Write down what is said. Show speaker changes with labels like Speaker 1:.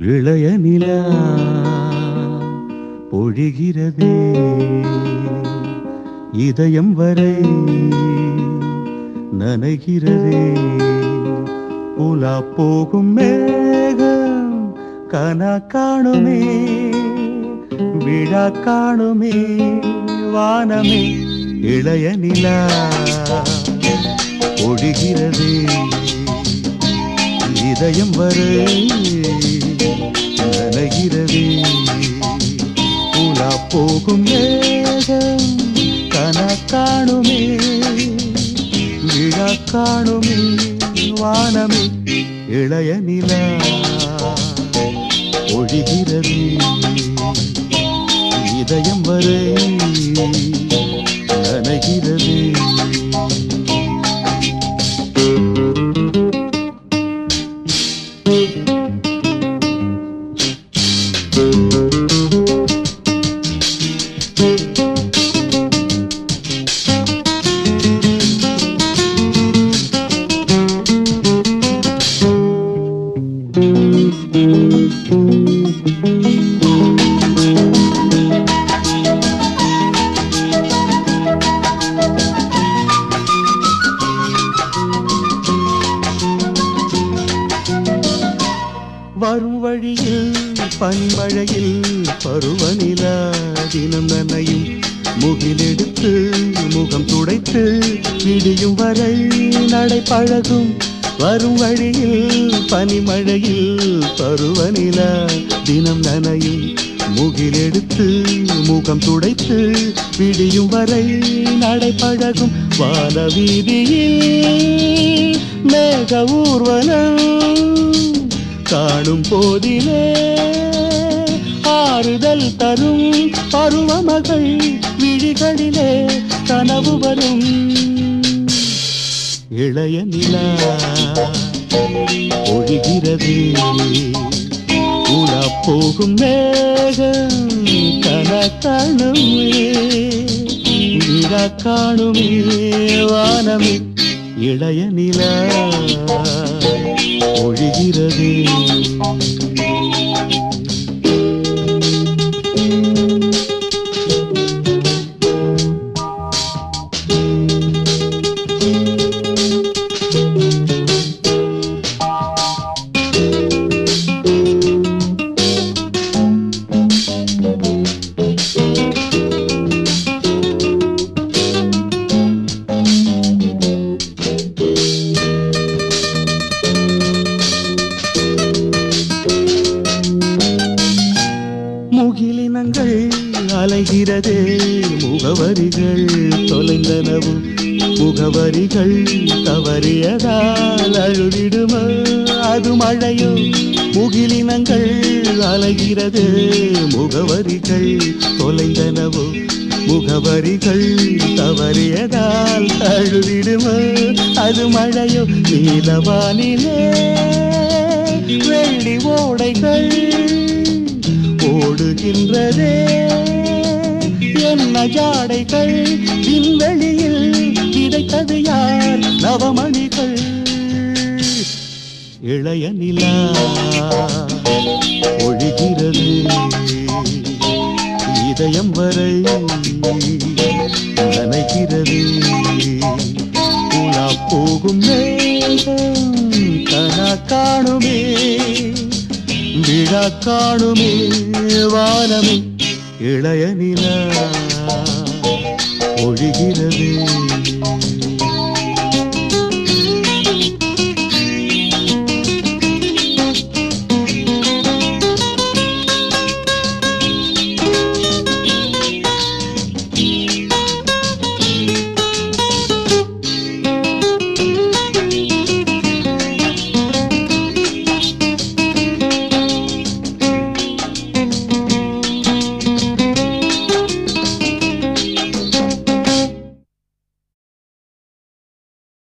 Speaker 1: இளைய நிலா பொழிகிறதே. இதயம் வரை நனைகிறதே. உலா போகும் மேகம் கனா காணுமே. விழா காணுமே. வானமே இளைய நிலா பொழிகிறதே. இதயம் வரை உலா போகும் மேகம் கன காணுமே விழா காணுமே வானமே இளைய நிலா ஒழிகிறது இதயம் வரும் வழியில் பனிமழையில் பருவநிலா தினம் நனையும். முகிலெடுத்து முகம் துடைத்து விடியும் வரை நடை பழகும். வரும் வழியில் பனிமழையில் பருவநிலா தினம் நனையும். முகிலெடுத்து முகம் துடைத்து விடியும் வரை நடை பழகும். வான வீதியில் மேக ஊர்வலம் காணும் போதிலே ஆறுதல் தரும் பருவமகள் விழிகளிலே கனவு வரும். இளைய நிலா ஒழிகிறது. உலா போகும் மேகம் கன காணுமே விழா காணுமே இளைய நிலா ஒழிகிறது. முகிலினங்கள் அலைகிறதே. முகவரிகள் தொலைந்தனவும். முகவரிகள் தவறியதால் அழுதிடுமோ? அது மழையோ முகிலினங்கள் அலைகிறது. முகவரிகள் தொலைந்தனவோ முகவரிகள் தவறியதால் அழுதிடுமோ? அது மழையோ நீலவானிலே. வெள்ளி ஓடைகள் ஓடுகின்றதே என்ன ஜாடைகள் விண்வெளியில் கிடைத்தது யார்? நவமணிகள். இளைய நிலா ஒழிகிறது. இதயம் வரை நினைக்கிறது உலா போகும் மேகம் கனா காணுமே. விழா காணுமே வானமே இளைய நிலா ஒழிகிறது